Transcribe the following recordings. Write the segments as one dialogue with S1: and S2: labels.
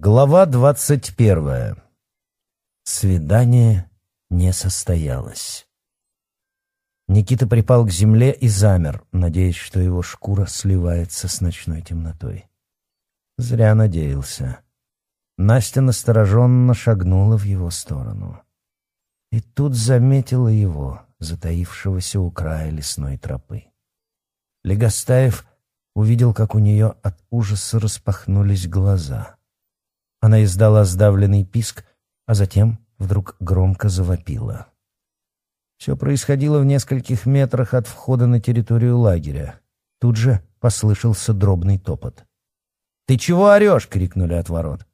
S1: Глава двадцать первая. Свидание не состоялось. Никита припал к земле и замер, надеясь, что его шкура сливается с ночной темнотой. Зря надеялся. Настя настороженно шагнула в его сторону. И тут заметила его, затаившегося у края лесной тропы. Легостаев увидел, как у нее от ужаса распахнулись глаза — она издала сдавленный писк, а затем вдруг громко завопила. Все происходило в нескольких метрах от входа на территорию лагеря. Тут же послышался дробный топот. «Ты чего орешь?» — крикнули от ворот.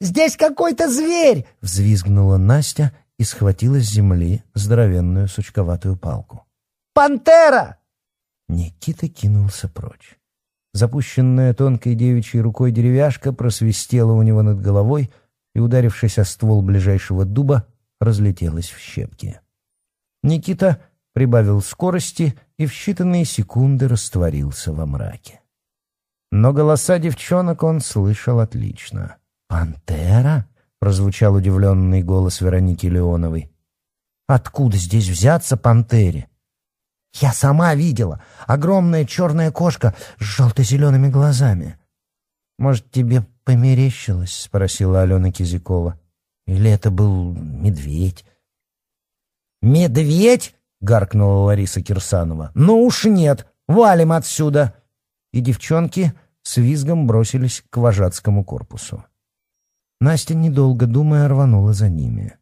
S2: «Здесь какой-то зверь!»
S1: — взвизгнула Настя и схватила с земли здоровенную сучковатую палку.
S2: «Пантера!»
S1: Никита кинулся прочь. Запущенная тонкой девичьей рукой деревяшка просвистела у него над головой и, ударившись о ствол ближайшего дуба, разлетелась в щепки. Никита прибавил скорости и в считанные секунды растворился во мраке. Но голоса девчонок он слышал отлично. «Пантера?» — прозвучал удивленный голос Вероники Леоновой. «Откуда здесь взяться пантере? Я сама видела. Огромная черная кошка с желто-зелеными глазами. «Может, тебе померещилось?» — спросила Алена Кизякова. «Или это был медведь?» «Медведь?» — гаркнула Лариса Кирсанова. «Ну уж нет! Валим отсюда!» И девчонки с визгом бросились к вожатскому корпусу. Настя, недолго думая, рванула за ними.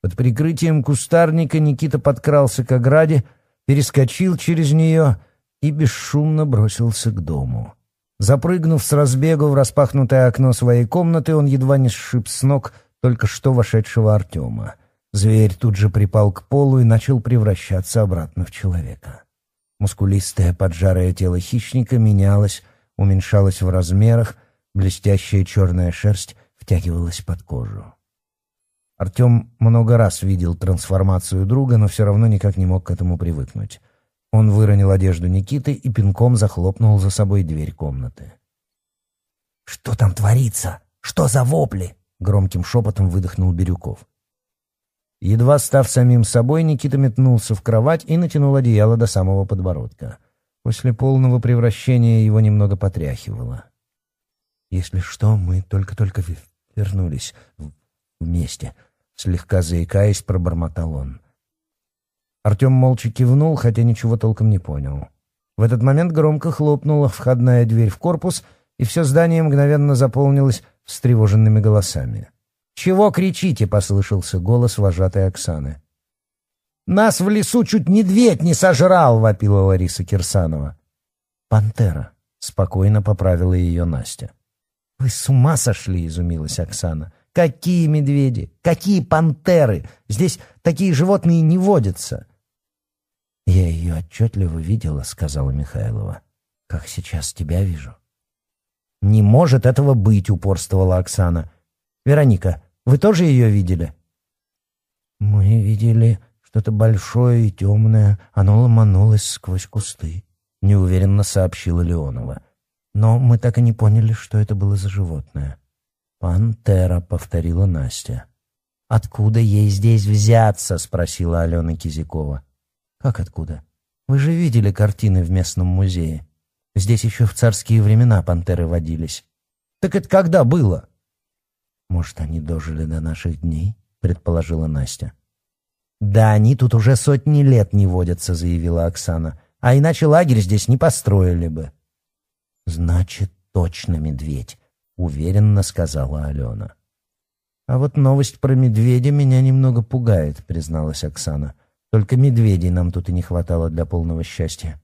S1: Под прикрытием кустарника Никита подкрался к ограде — перескочил через нее и бесшумно бросился к дому. Запрыгнув с разбегу в распахнутое окно своей комнаты, он едва не сшиб с ног только что вошедшего Артема. Зверь тут же припал к полу и начал превращаться обратно в человека. Мускулистое поджарое тело хищника менялось, уменьшалось в размерах, блестящая черная шерсть втягивалась под кожу. Артем много раз видел трансформацию друга, но все равно никак не мог к этому привыкнуть. Он выронил одежду Никиты и пинком захлопнул за собой дверь комнаты.
S2: «Что там творится? Что за вопли?» — громким шепотом выдохнул Бирюков.
S1: Едва став самим собой, Никита метнулся в кровать и натянул одеяло до самого подбородка. После полного превращения его немного потряхивало. «Если что, мы только-только вернулись вместе», слегка заикаясь, пробормотал он. Артем молча кивнул, хотя ничего толком не понял. В этот момент громко хлопнула входная дверь в корпус, и все здание мгновенно заполнилось встревоженными голосами. «Чего кричите?» — послышался голос вожатой Оксаны. «Нас в лесу чуть медведь не сожрал!» — вопила Лариса Кирсанова. «Пантера!» — спокойно поправила ее Настя. «Вы с ума сошли!» — изумилась Оксана. Какие медведи? Какие пантеры? Здесь такие животные не водятся. Я ее отчетливо видела, сказала Михайлова. Как сейчас тебя вижу. Не может этого быть, упорствовала Оксана. Вероника, вы тоже ее видели? Мы видели что-то большое и темное. Оно ломанулось сквозь кусты, неуверенно сообщила Леонова. Но мы так и не поняли, что это было за животное. Пантера, повторила Настя. Откуда ей здесь взяться? спросила Алена Кизякова. Как откуда? Вы же видели картины в местном музее. Здесь еще в царские времена пантеры водились. Так это когда было? Может, они дожили до наших дней? предположила Настя. Да, они тут уже сотни лет не водятся, заявила Оксана. А иначе лагерь здесь не построили бы. Значит, точно медведь уверенно сказала Алена. «А вот новость про медведя меня немного пугает», — призналась Оксана. «Только медведей нам тут и не хватало для полного счастья».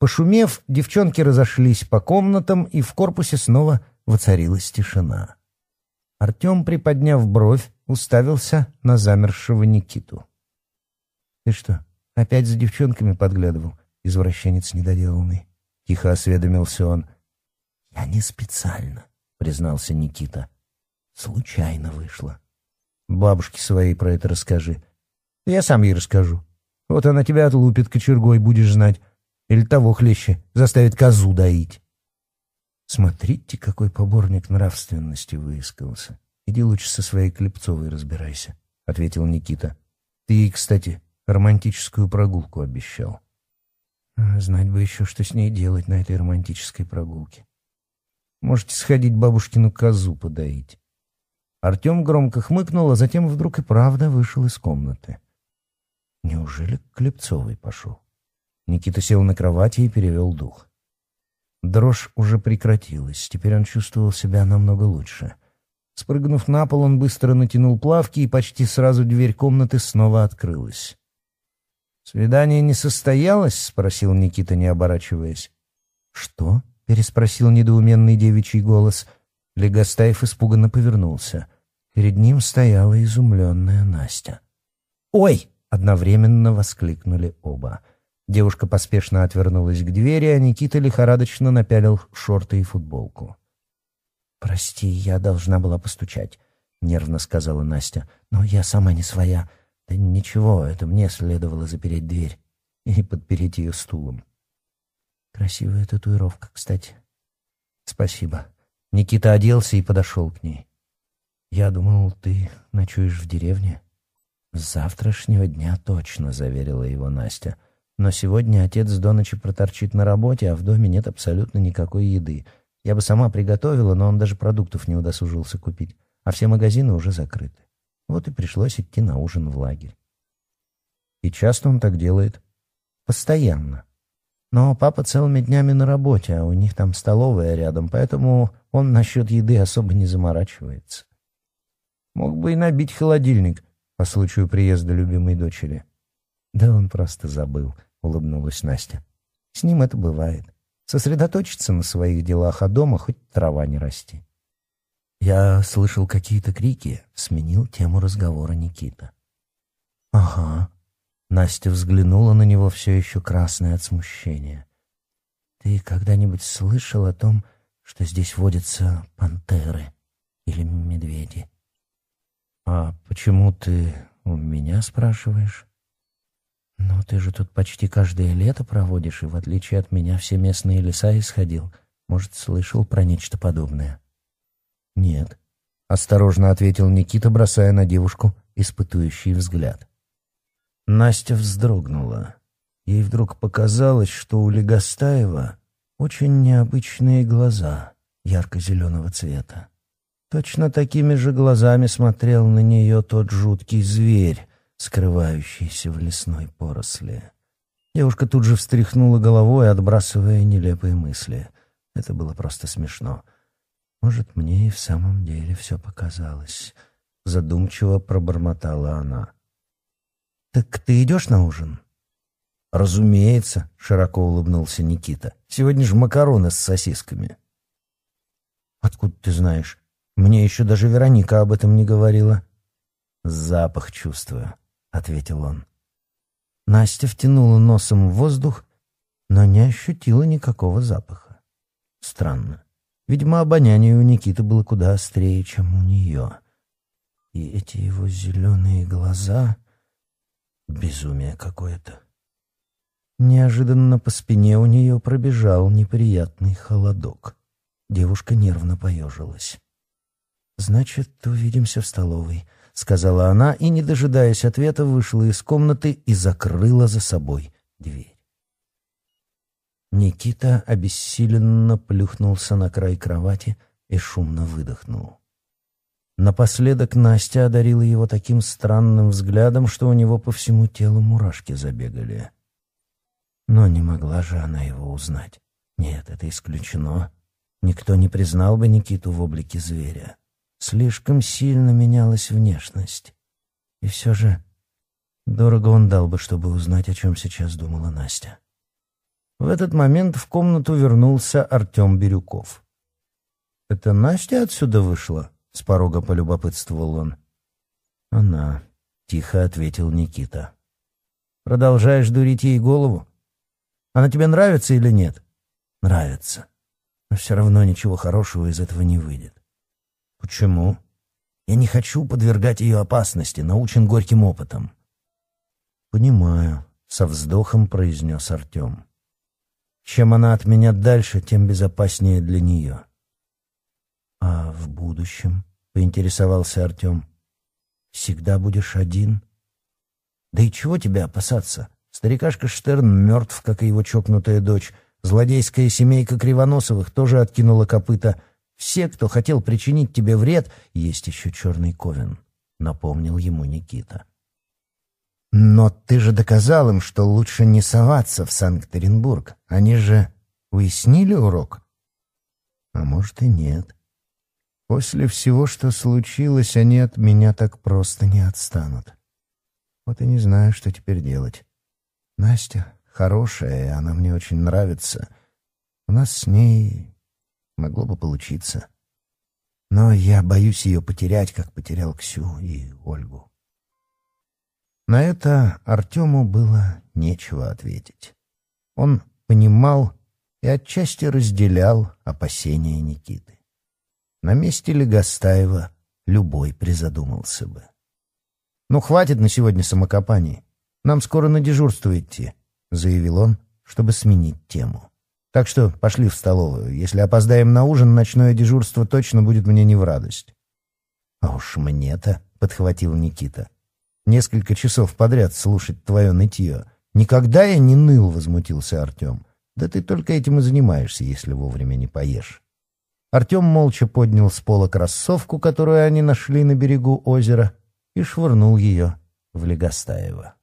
S1: Пошумев, девчонки разошлись по комнатам, и в корпусе снова воцарилась тишина. Артем, приподняв бровь, уставился на замершего Никиту. «Ты что, опять за девчонками подглядывал, извращенец недоделанный?» — тихо осведомился он — «Я не специально», — признался Никита. «Случайно вышло». «Бабушке своей про это расскажи». «Я сам ей расскажу. Вот она тебя отлупит кочергой, будешь знать. Или того хлеще, заставит козу доить». Смотрите, какой поборник нравственности выискался. Иди лучше со своей Клепцовой разбирайся, — ответил Никита. Ты ей, кстати, романтическую прогулку обещал. Знать бы еще, что с ней делать на этой романтической прогулке. Можете сходить к бабушкину козу подоить. Артем громко хмыкнул, а затем вдруг и правда вышел из комнаты. Неужели к Клепцовой пошел? Никита сел на кровати и перевел дух. Дрожь уже прекратилась, теперь он чувствовал себя намного лучше. Спрыгнув на пол, он быстро натянул плавки, и почти сразу дверь комнаты снова открылась. «Свидание не состоялось?» — спросил Никита, не оборачиваясь. «Что?» — переспросил недоуменный девичий голос. Легостаев испуганно повернулся. Перед ним стояла изумленная Настя. «Ой!» — одновременно воскликнули оба. Девушка поспешно отвернулась к двери, а Никита лихорадочно напялил шорты и футболку. «Прости, я должна была постучать», — нервно сказала Настя. «Но я сама не своя. Да ничего, это мне следовало запереть дверь и подпереть ее стулом». Красивая татуировка, кстати. Спасибо. Никита оделся и подошел к ней. Я думал, ты ночуешь в деревне. С завтрашнего дня точно, заверила его Настя. Но сегодня отец до ночи проторчит на работе, а в доме нет абсолютно никакой еды. Я бы сама приготовила, но он даже продуктов не удосужился купить, а все магазины уже закрыты. Вот и пришлось идти на ужин в лагерь. И часто он так делает? Постоянно. Но папа целыми днями на работе, а у них там столовая рядом, поэтому он насчет еды особо не заморачивается. Мог бы и набить холодильник по случаю приезда любимой дочери. Да он просто забыл, улыбнулась Настя. С ним это бывает. Сосредоточиться на своих делах, а дома хоть трава не расти. Я слышал какие-то крики, сменил тему разговора Никита. Ага, Настя взглянула на него все еще красное от смущения. «Ты когда-нибудь слышал о том, что здесь водятся пантеры или медведи?» «А почему ты у меня спрашиваешь?» «Но ты же тут почти каждое лето проводишь, и в отличие от меня все местные леса исходил. Может, слышал про нечто подобное?» «Нет», — осторожно ответил Никита, бросая на девушку испытующий взгляд. Настя вздрогнула. Ей вдруг показалось, что у Легостаева очень необычные глаза ярко-зеленого цвета. Точно такими же глазами смотрел на нее тот жуткий зверь, скрывающийся в лесной поросли. Девушка тут же встряхнула головой, отбрасывая нелепые мысли. Это было просто смешно. «Может, мне и в самом деле все показалось», — задумчиво пробормотала она. Так ты идешь на ужин? Разумеется, широко улыбнулся Никита. Сегодня же макароны с сосисками. Откуда ты знаешь? Мне еще даже Вероника об этом не говорила. Запах чувствую, ответил он. Настя втянула носом в воздух, но не ощутила никакого запаха. Странно. Видимо, обоняние у Никиты было куда острее, чем у нее. И эти его зеленые глаза... Безумие какое-то. Неожиданно по спине у нее пробежал неприятный холодок. Девушка нервно поежилась. «Значит, увидимся в столовой», — сказала она и, не дожидаясь ответа, вышла из комнаты и закрыла за собой дверь. Никита обессиленно плюхнулся на край кровати и шумно выдохнул. Напоследок Настя одарила его таким странным взглядом, что у него по всему телу мурашки забегали. Но не могла же она его узнать. Нет, это исключено. Никто не признал бы Никиту в облике зверя. Слишком сильно менялась внешность. И все же дорого он дал бы, чтобы узнать, о чем сейчас думала Настя. В этот момент в комнату вернулся Артем Бирюков. «Это Настя отсюда вышла?» — с порога полюбопытствовал он. «Она», — тихо ответил Никита. «Продолжаешь дурить ей голову? Она тебе нравится или нет?» «Нравится. Но все равно ничего хорошего из этого не выйдет». «Почему?» «Я не хочу подвергать ее опасности, научен горьким опытом». «Понимаю», — со вздохом произнес Артем. «Чем она от меня дальше, тем безопаснее для нее». А в будущем, поинтересовался Артем, всегда будешь один? Да и чего тебя опасаться? Старикашка Штерн мертв, как и его чокнутая дочь. Злодейская семейка Кривоносовых тоже откинула копыта. Все, кто хотел причинить тебе вред, есть еще черный ковен, напомнил ему Никита. Но ты же доказал им, что лучше не соваться в Санкт-Петербург. Они же уяснили урок? А может и нет. После всего, что случилось, они от меня так просто не отстанут. Вот и не знаю, что теперь делать. Настя хорошая, и она мне очень нравится. У нас с ней могло бы получиться. Но я боюсь ее потерять, как потерял Ксю и Ольгу. На это Артему было нечего ответить. Он понимал и отчасти разделял опасения Никиты. На месте Легостаева любой призадумался бы. «Ну, хватит на сегодня самокопаний. Нам скоро на дежурство идти», — заявил он, чтобы сменить тему. «Так что пошли в столовую. Если опоздаем на ужин, ночное дежурство точно будет мне не в радость». «А уж мне-то», — подхватил Никита. «Несколько часов подряд слушать твое нытье. Никогда я не ныл», — возмутился Артем. «Да ты только этим и занимаешься, если вовремя не поешь». Артем молча поднял с пола кроссовку, которую они нашли на берегу озера, и швырнул ее в Легостаева.